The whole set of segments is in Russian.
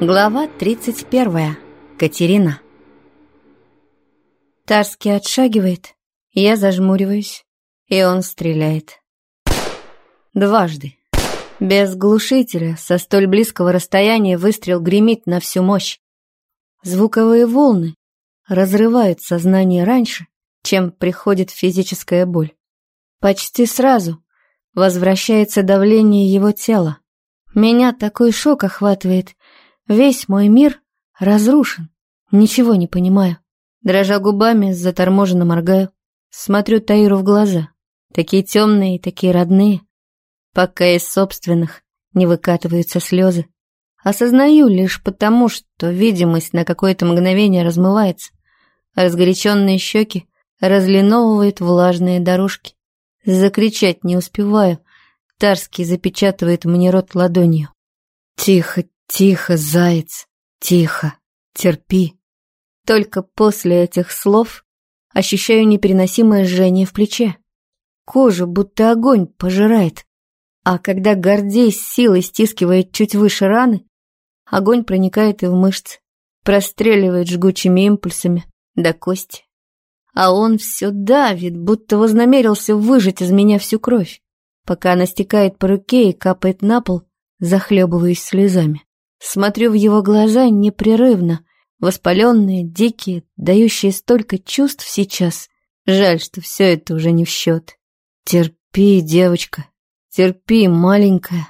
Глава 31. Катерина. Тарский отшагивает, я зажмуриваюсь, и он стреляет. Дважды. Без глушителя, со столь близкого расстояния выстрел гремит на всю мощь. Звуковые волны разрывают сознание раньше, чем приходит физическая боль. Почти сразу возвращается давление его тела. Меня такой шок охватывает, Весь мой мир разрушен. Ничего не понимаю. Дрожа губами, заторможенно моргаю. Смотрю Таиру в глаза. Такие темные такие родные. Пока из собственных не выкатываются слезы. Осознаю лишь потому, что видимость на какое-то мгновение размывается. Разгоряченные щеки разлиновывают влажные дорожки. Закричать не успеваю. Тарский запечатывает мне рот ладонью. Тихо, Тихо, заяц, тихо, терпи. Только после этих слов ощущаю непереносимое жжение в плече. Кожу будто огонь пожирает. А когда Гордей с силой стискивает чуть выше раны, огонь проникает и в мышцы, простреливает жгучими импульсами до кости. А он все давит, будто вознамерился выжать из меня всю кровь, пока она стекает по руке и капает на пол, захлебываясь слезами. Смотрю в его глаза непрерывно, воспаленные, дикие, дающие столько чувств сейчас. Жаль, что все это уже не в счет. Терпи, девочка, терпи, маленькая.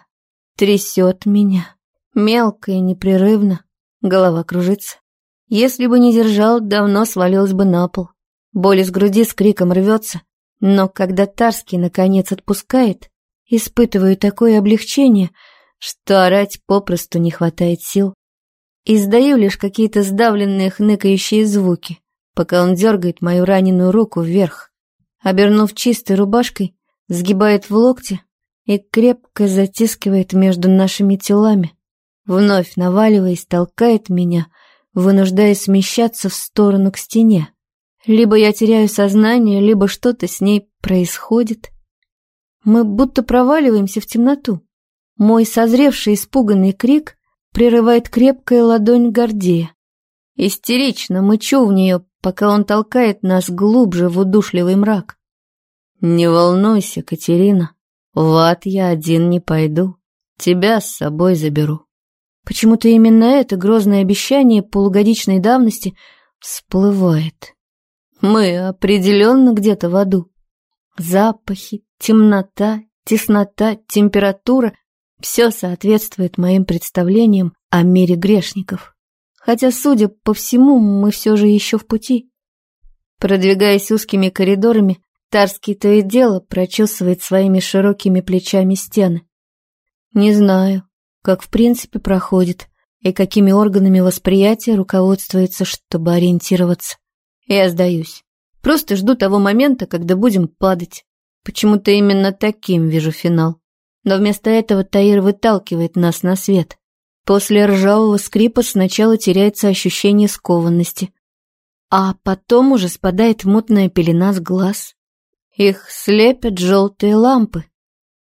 Трясет меня. Мелко и непрерывно. Голова кружится. Если бы не держал, давно свалилась бы на пол. Боль из груди с криком рвется. Но когда Тарский наконец отпускает, испытываю такое облегчение — что орать попросту не хватает сил. Издаю лишь какие-то сдавленные хныкающие звуки, пока он дергает мою раненую руку вверх. Обернув чистой рубашкой, сгибает в локте и крепко затискивает между нашими телами. Вновь наваливаясь, толкает меня, вынуждая смещаться в сторону к стене. Либо я теряю сознание, либо что-то с ней происходит. Мы будто проваливаемся в темноту. Мой созревший испуганный крик прерывает крепкая ладонь Гордея. Истерично мычу в нее, пока он толкает нас глубже в удушливый мрак. «Не волнуйся, Катерина, в ад я один не пойду, тебя с собой заберу». Почему-то именно это грозное обещание полугодичной давности всплывает. Мы определенно где-то в аду. Запахи, темнота, теснота, температура все соответствует моим представлениям о мире грешников. Хотя, судя по всему, мы все же еще в пути. Продвигаясь узкими коридорами, Тарский то и дело прочесывает своими широкими плечами стены. Не знаю, как в принципе проходит и какими органами восприятия руководствуется, чтобы ориентироваться. Я сдаюсь. Просто жду того момента, когда будем падать. Почему-то именно таким вижу финал. Но вместо этого Таир выталкивает нас на свет. После ржавого скрипа сначала теряется ощущение скованности, а потом уже спадает мутная пелена с глаз. Их слепят желтые лампы.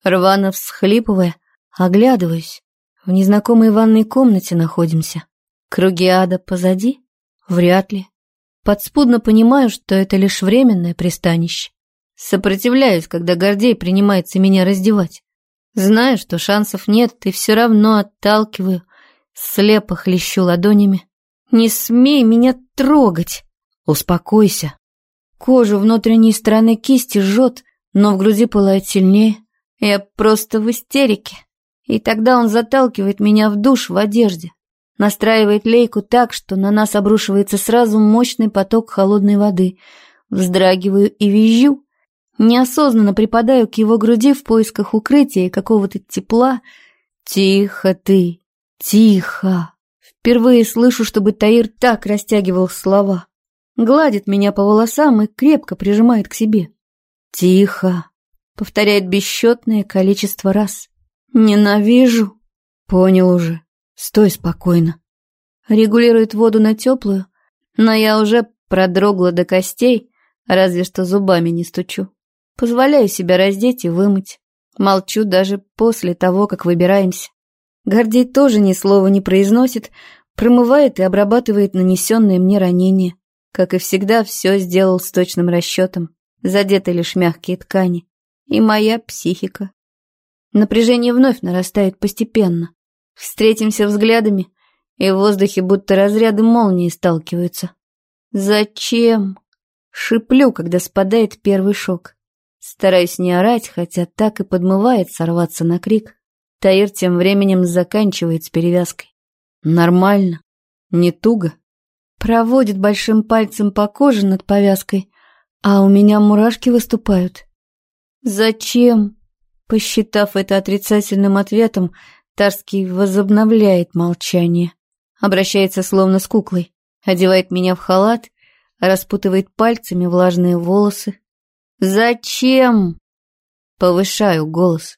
Рвано всхлипывая, оглядываюсь. В незнакомой ванной комнате находимся. Круги ада позади? Вряд ли. Подспудно понимаю, что это лишь временное пристанище. Сопротивляюсь, когда Гордей принимается меня раздевать. Знаю, что шансов нет, и все равно отталкиваю, слепо хлещу ладонями. «Не смей меня трогать!» «Успокойся!» Кожу внутренней стороны кисти жжет, но в груди пылает сильнее. Я просто в истерике. И тогда он заталкивает меня в душ в одежде. Настраивает лейку так, что на нас обрушивается сразу мощный поток холодной воды. Вздрагиваю и визжу, Неосознанно припадаю к его груди в поисках укрытия и какого-то тепла. «Тихо ты, тихо!» Впервые слышу, чтобы Таир так растягивал слова. Гладит меня по волосам и крепко прижимает к себе. «Тихо!» — повторяет бесчетное количество раз. «Ненавижу!» «Понял уже. Стой спокойно». Регулирует воду на теплую, но я уже продрогла до костей, разве что зубами не стучу. Позволяю себя раздеть и вымыть. Молчу даже после того, как выбираемся. Гордей тоже ни слова не произносит, промывает и обрабатывает нанесенные мне ранения. Как и всегда, все сделал с точным расчетом. Задеты лишь мягкие ткани. И моя психика. Напряжение вновь нарастает постепенно. Встретимся взглядами, и в воздухе будто разряды молнии сталкиваются. «Зачем?» Шиплю, когда спадает первый шок. Стараюсь не орать, хотя так и подмывает сорваться на крик. Таир тем временем заканчивает с перевязкой. Нормально. Не туго. Проводит большим пальцем по коже над повязкой, а у меня мурашки выступают. «Зачем?» Посчитав это отрицательным ответом, Тарский возобновляет молчание. Обращается словно с куклой. Одевает меня в халат, распутывает пальцами влажные волосы. «Зачем?» Повышаю голос.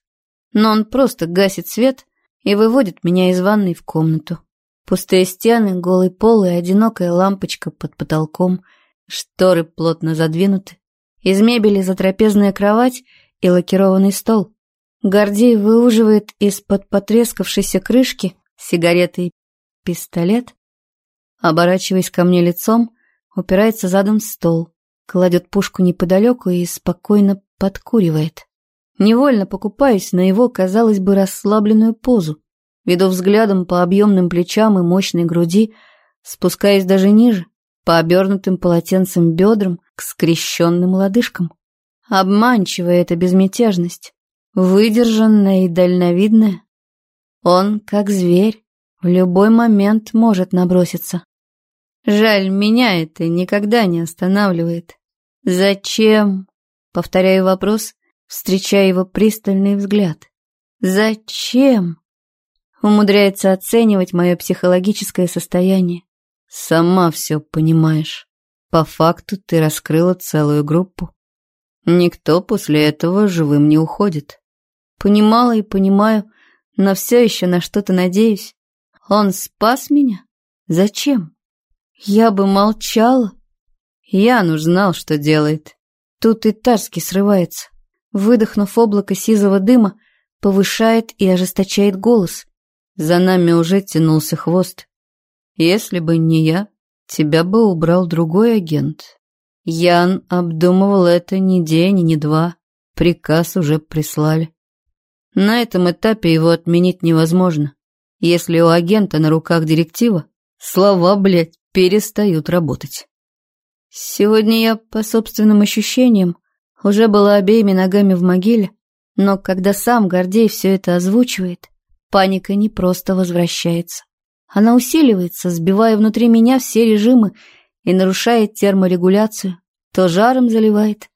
Но он просто гасит свет и выводит меня из ванной в комнату. Пустые стены, голый пол и одинокая лампочка под потолком. Шторы плотно задвинуты. Из мебели затрапезная кровать и лакированный стол. Гордей выуживает из-под потрескавшейся крышки сигареты и пистолет. Оборачиваясь ко мне лицом, упирается задом в стол, кладет пушку неподалеку и спокойно подкуривает. Невольно покупаюсь на его, казалось бы, расслабленную позу, веду взглядом по объемным плечам и мощной груди, спускаясь даже ниже, по обернутым полотенцем бедрам к скрещенным лодыжкам. Обманчивая эта безмятежность, выдержанная и дальновидная. Он, как зверь, в любой момент может наброситься. Жаль, меня это никогда не останавливает. Зачем? Повторяю вопрос, встречая его пристальный взгляд. Зачем? Умудряется оценивать мое психологическое состояние. Сама все понимаешь. По факту ты раскрыла целую группу. Никто после этого живым не уходит. Понимала и понимаю, но все еще на что-то надеюсь. Он спас меня? Зачем? Я бы молчала. Ян уж знал, что делает. Тут и Тарский срывается. Выдохнув облако сизого дыма, повышает и ожесточает голос. За нами уже тянулся хвост. Если бы не я, тебя бы убрал другой агент. Ян обдумывал это ни день, ни два. Приказ уже прислали. На этом этапе его отменить невозможно. Если у агента на руках директива, слова, блядь, перестают работать. Сегодня я, по собственным ощущениям, уже была обеими ногами в могиле, но когда сам Гордей все это озвучивает, паника не просто возвращается. Она усиливается, сбивая внутри меня все режимы и нарушает терморегуляцию, то жаром заливает,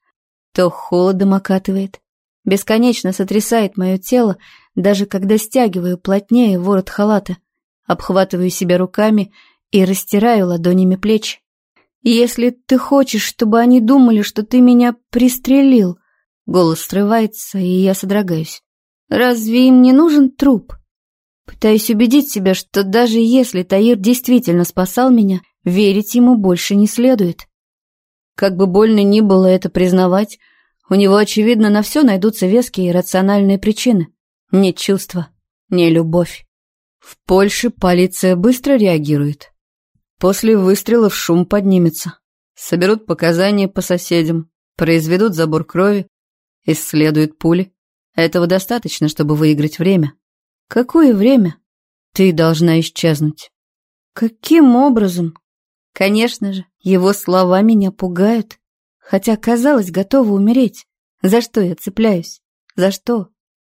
то холодом окатывает, бесконечно сотрясает мое тело, даже когда стягиваю плотнее ворот халата, обхватываю себя руками и растираю ладонями плечи. «Если ты хочешь, чтобы они думали, что ты меня пристрелил...» Голос срывается, и я содрогаюсь. «Разве им не нужен труп?» Пытаюсь убедить себя, что даже если Таир действительно спасал меня, верить ему больше не следует. Как бы больно ни было это признавать, у него, очевидно, на все найдутся веские и рациональные причины. Не чувства, не любовь. В Польше полиция быстро реагирует. После выстрелов шум поднимется. Соберут показания по соседям, произведут забор крови, исследуют пули. Этого достаточно, чтобы выиграть время. Какое время? Ты должна исчезнуть. Каким образом? Конечно же, его слова меня пугают. Хотя, казалось, готова умереть. За что я цепляюсь? За что?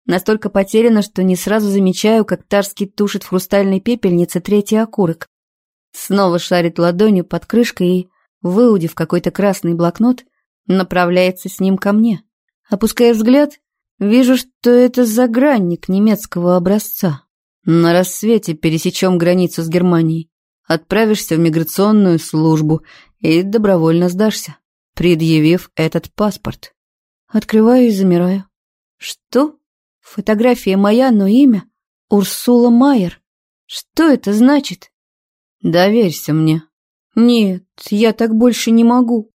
Настолько потеряна, что не сразу замечаю, как Тарский тушит в хрустальной пепельнице третий окурок. Снова шарит ладонью под крышкой и, выудив какой-то красный блокнот, направляется с ним ко мне. Опуская взгляд, вижу, что это загранник немецкого образца. На рассвете пересечем границу с Германией, отправишься в миграционную службу и добровольно сдашься, предъявив этот паспорт. Открываю и замираю. Что? Фотография моя, но имя? Урсула Майер. Что это значит? Доверься мне. Нет, я так больше не могу.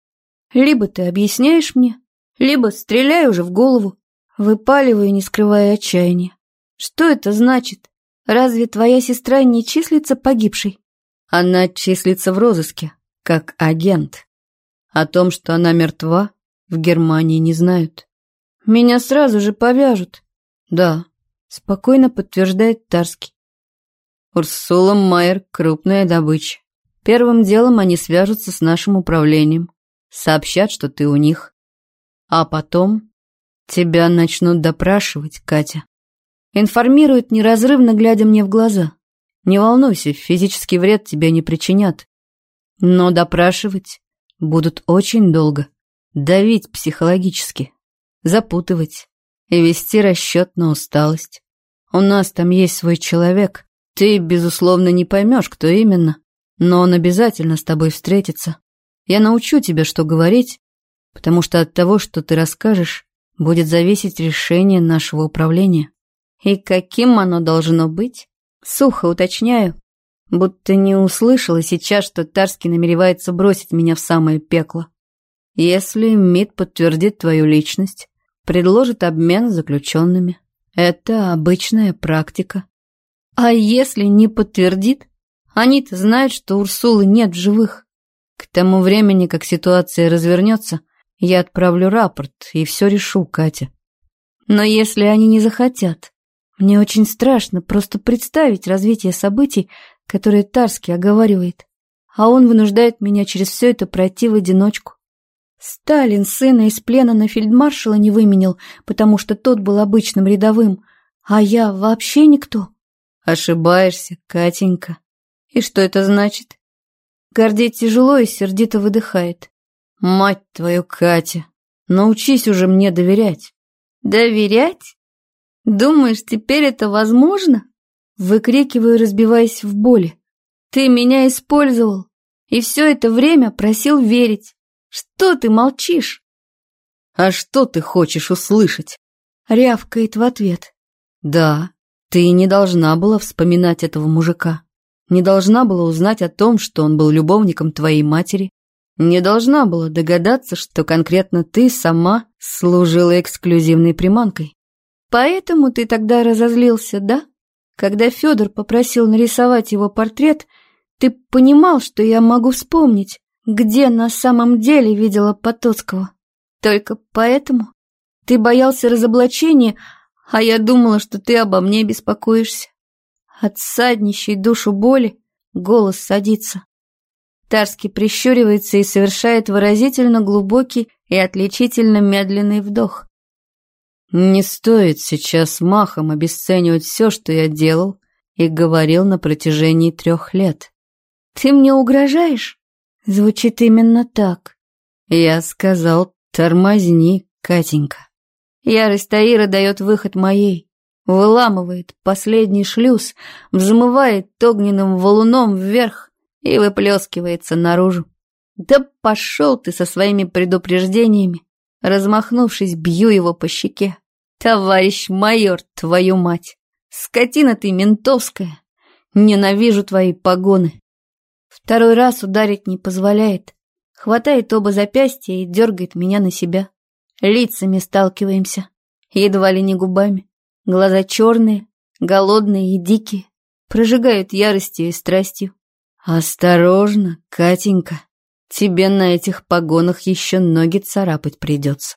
Либо ты объясняешь мне, либо стреляй уже в голову. Выпаливаю, не скрывая отчаяния. Что это значит? Разве твоя сестра не числится погибшей? Она числится в розыске, как агент. О том, что она мертва, в Германии не знают. Меня сразу же повяжут. Да, спокойно подтверждает Тарский. Урсула Майер – крупная добыча. Первым делом они свяжутся с нашим управлением, сообщат, что ты у них. А потом тебя начнут допрашивать, Катя. Информируют, неразрывно глядя мне в глаза. Не волнуйся, физический вред тебе не причинят. Но допрашивать будут очень долго. Давить психологически, запутывать и вести расчет на усталость. У нас там есть свой человек. Ты, безусловно, не поймешь, кто именно, но он обязательно с тобой встретится. Я научу тебя, что говорить, потому что от того, что ты расскажешь, будет зависеть решение нашего управления. И каким оно должно быть? Сухо уточняю, будто не услышала сейчас, что Тарский намеревается бросить меня в самое пекло. Если МИД подтвердит твою личность, предложит обмен заключенными. Это обычная практика. А если не подтвердит? Они-то знают, что Урсулы нет в живых. К тому времени, как ситуация развернется, я отправлю рапорт и все решу, Катя. Но если они не захотят, мне очень страшно просто представить развитие событий, которые Тарский оговаривает, а он вынуждает меня через все это пройти в одиночку. Сталин сына из плена на фельдмаршала не выменял, потому что тот был обычным рядовым, а я вообще никто. Ошибаешься, Катенька. И что это значит? Гордей тяжело и сердито выдыхает. Мать твою, Катя, научись уже мне доверять. Доверять? Думаешь, теперь это возможно? Выкрикиваю, разбиваясь в боли. Ты меня использовал и все это время просил верить. Что ты молчишь? А что ты хочешь услышать? Рявкает в ответ. Да, ты не должна была вспоминать этого мужика. Не должна была узнать о том, что он был любовником твоей матери. Не должна была догадаться, что конкретно ты сама служила эксклюзивной приманкой. Поэтому ты тогда разозлился, да? Когда Федор попросил нарисовать его портрет, ты понимал, что я могу вспомнить, где на самом деле видела Потоцкого. Только поэтому ты боялся разоблачения, а я думала, что ты обо мне беспокоишься. От саднищей душу боли голос садится. Тарский прищуривается и совершает выразительно глубокий и отличительно медленный вдох. Не стоит сейчас махом обесценивать все, что я делал и говорил на протяжении трех лет. Ты мне угрожаешь? Звучит именно так. Я сказал, тормозни, Катенька. Ярость Таира дает выход моей выламывает последний шлюз, взмывает огненным валуном вверх и выплескивается наружу. Да пошел ты со своими предупреждениями. Размахнувшись, бью его по щеке. Товарищ майор, твою мать! Скотина ты ментовская! Ненавижу твои погоны. Второй раз ударить не позволяет. Хватает оба запястья и дергает меня на себя. Лицами сталкиваемся, едва ли не губами. Глаза черные, голодные и дикие, прожигают яростью и страстью. «Осторожно, Катенька, тебе на этих погонах еще ноги царапать придется».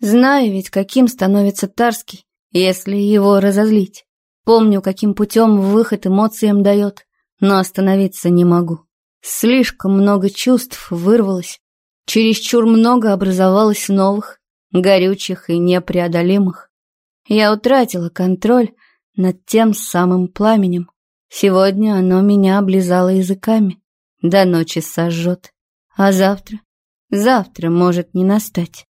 Знаю ведь, каким становится Тарский, если его разозлить. Помню, каким путем выход эмоциям дает, но остановиться не могу. Слишком много чувств вырвалось, чересчур много образовалось новых, горючих и непреодолимых. Я утратила контроль над тем самым пламенем. Сегодня оно меня облизало языками, до ночи сожжет. А завтра? Завтра может не настать.